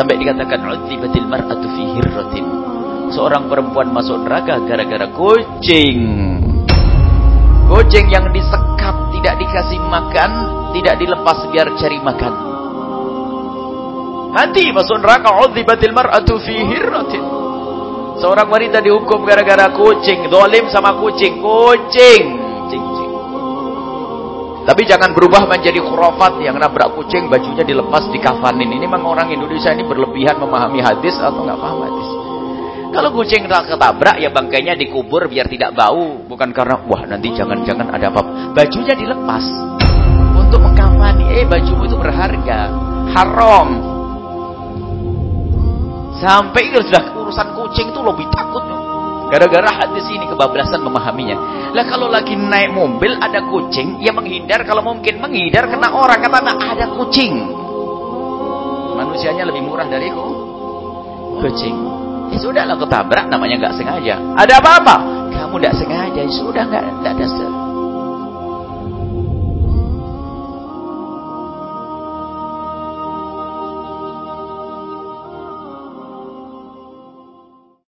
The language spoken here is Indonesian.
Sampai dikatakan udzibatil mar'atu fi hirratin. Seorang perempuan masuk neraka gara-gara kucing. Kucing yang disekap, tidak dikasih makan, tidak dilepas biar cari makan. Mati masuk neraka udzibatil mar'atu fi hirratin. Seorang wanita dihukum gara-gara kucing, dolim sama kucing, kucing. Tapi jangan berubah menjadi khurafat yang nabrak kucing, bajunya dilepas, dikafanin. Ini memang orang Indonesia ini berlebihan memahami hadis atau nggak paham hadis. Kalau kucing ketabrak, ya bangkainya dikubur biar tidak bau. Bukan karena, wah nanti jangan-jangan ada apa, apa Bajunya dilepas. Untuk mengkafani, eh bajumu itu berharga. Haram. Sampai sudah urusan kucing itu lebih takut. Gara-gara hadis ini kebablasan memahaminya. Lah kalau lagi naik mobil ada kucing, ya menghindar kalau mungkin menghindar kena orang kata nah, ada kucing. Manusianya lebih murah dari kucing. Ya sudah lah ketabrak namanya nggak sengaja. Ada apa-apa? Kamu nggak sengaja, ya sudah nggak ada